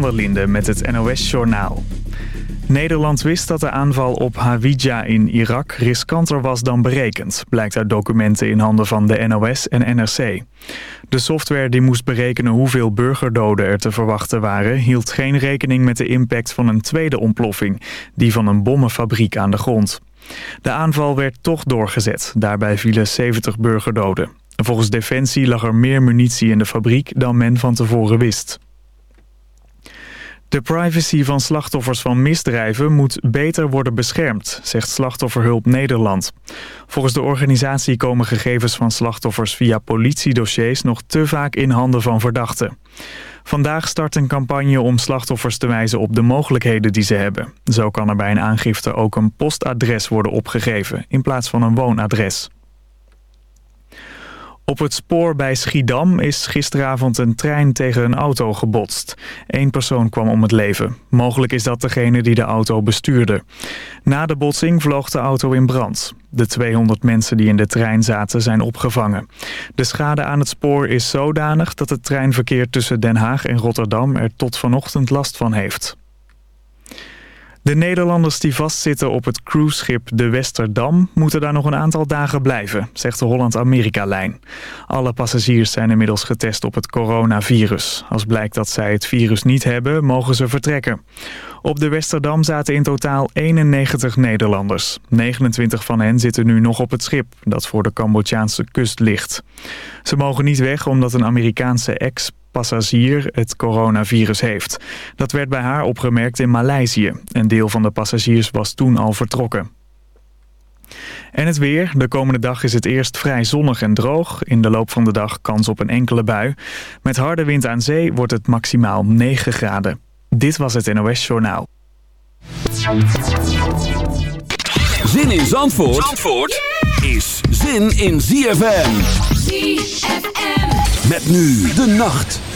van met het NOS-journaal. Nederland wist dat de aanval op Hawija in Irak riskanter was dan berekend... blijkt uit documenten in handen van de NOS en NRC. De software die moest berekenen hoeveel burgerdoden er te verwachten waren... hield geen rekening met de impact van een tweede ontploffing... die van een bommenfabriek aan de grond. De aanval werd toch doorgezet. Daarbij vielen 70 burgerdoden. Volgens Defensie lag er meer munitie in de fabriek dan men van tevoren wist. De privacy van slachtoffers van misdrijven moet beter worden beschermd, zegt Slachtofferhulp Nederland. Volgens de organisatie komen gegevens van slachtoffers via politiedossiers nog te vaak in handen van verdachten. Vandaag start een campagne om slachtoffers te wijzen op de mogelijkheden die ze hebben. Zo kan er bij een aangifte ook een postadres worden opgegeven in plaats van een woonadres. Op het spoor bij Schiedam is gisteravond een trein tegen een auto gebotst. Eén persoon kwam om het leven. Mogelijk is dat degene die de auto bestuurde. Na de botsing vloog de auto in brand. De 200 mensen die in de trein zaten zijn opgevangen. De schade aan het spoor is zodanig dat het treinverkeer tussen Den Haag en Rotterdam er tot vanochtend last van heeft. De Nederlanders die vastzitten op het cruiseschip de Westerdam... moeten daar nog een aantal dagen blijven, zegt de Holland-Amerika-lijn. Alle passagiers zijn inmiddels getest op het coronavirus. Als blijkt dat zij het virus niet hebben, mogen ze vertrekken. Op de Westerdam zaten in totaal 91 Nederlanders. 29 van hen zitten nu nog op het schip dat voor de Cambodjaanse kust ligt. Ze mogen niet weg omdat een Amerikaanse ex passagier het coronavirus heeft. Dat werd bij haar opgemerkt in Maleisië. Een deel van de passagiers was toen al vertrokken. En het weer. De komende dag is het eerst vrij zonnig en droog. In de loop van de dag kans op een enkele bui. Met harde wind aan zee wordt het maximaal 9 graden. Dit was het NOS Journaal. Zin in Zandvoort, Zandvoort is zin in ZFM. ZFM. Met nu de nacht.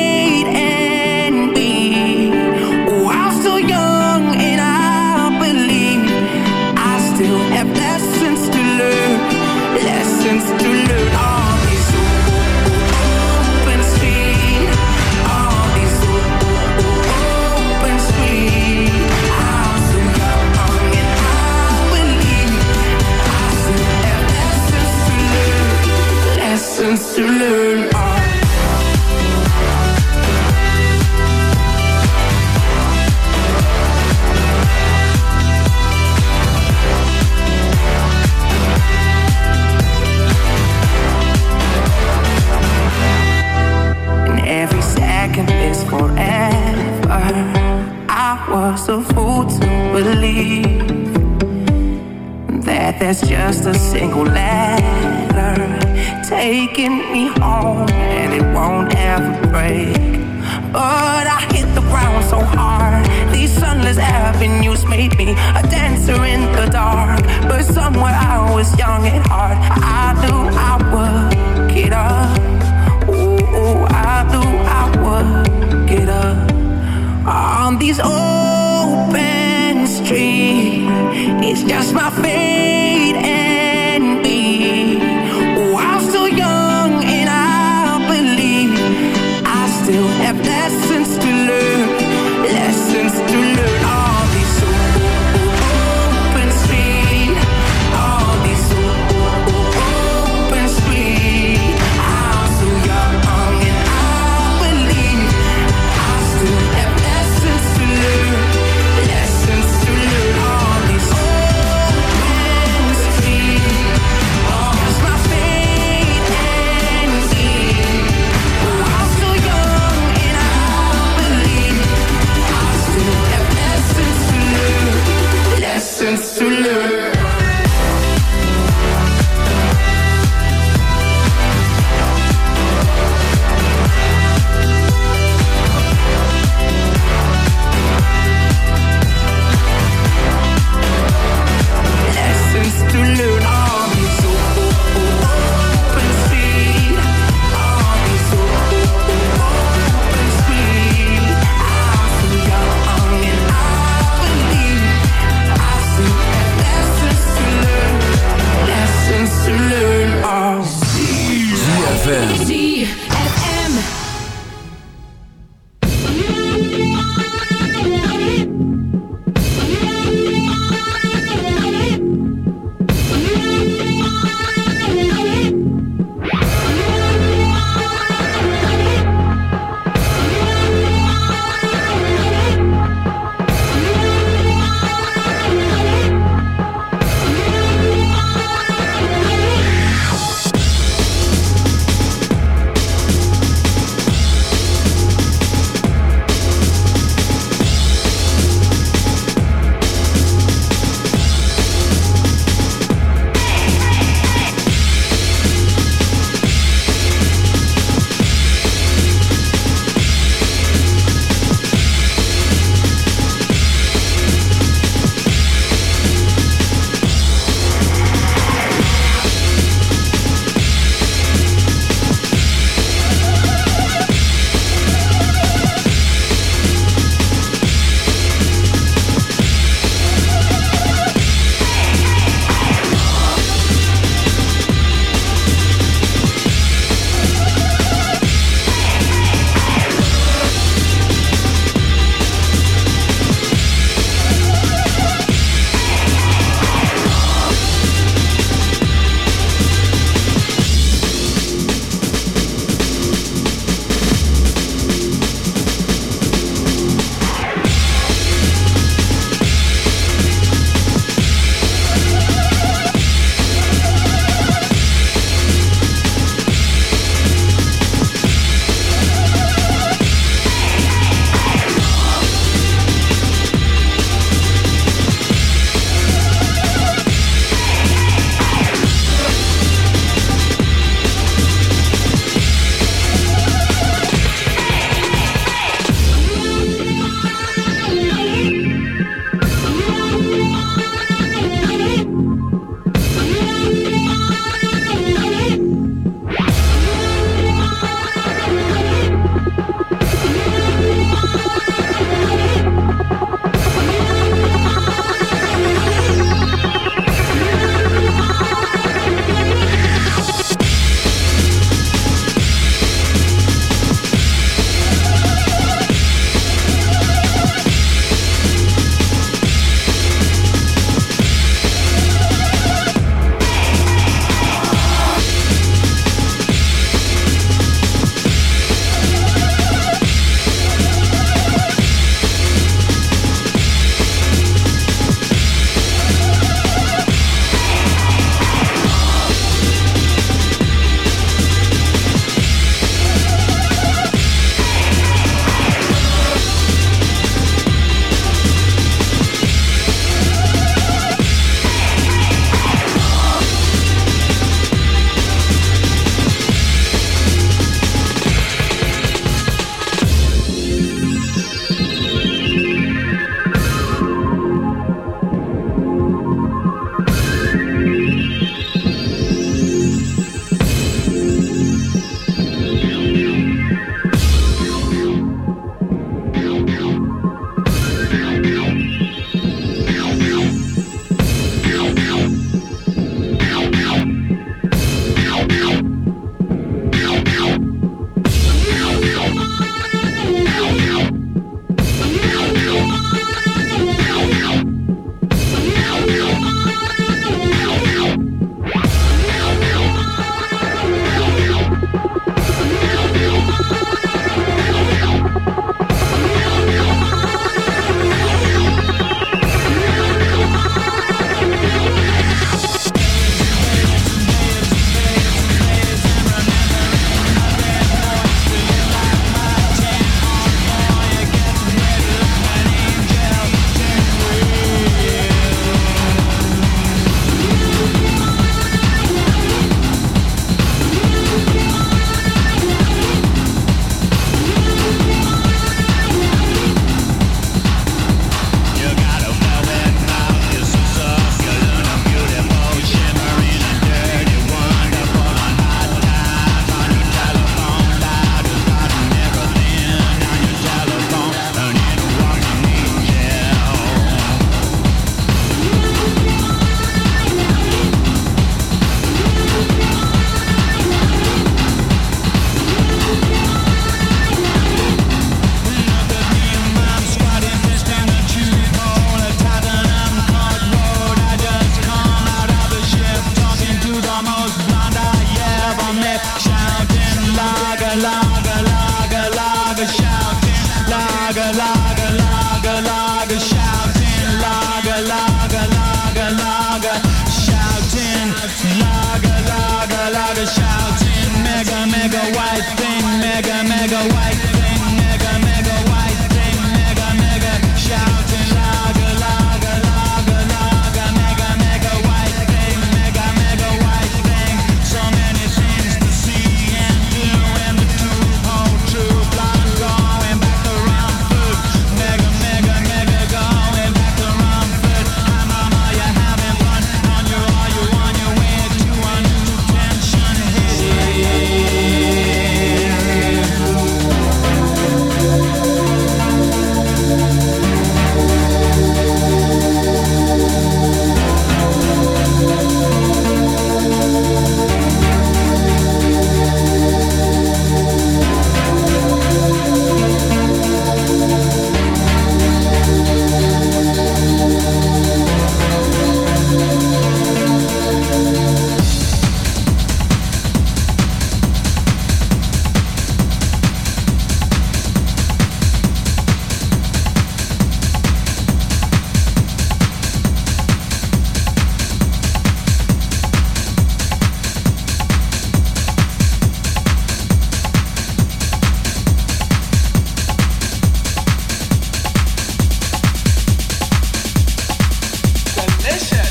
session.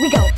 We go.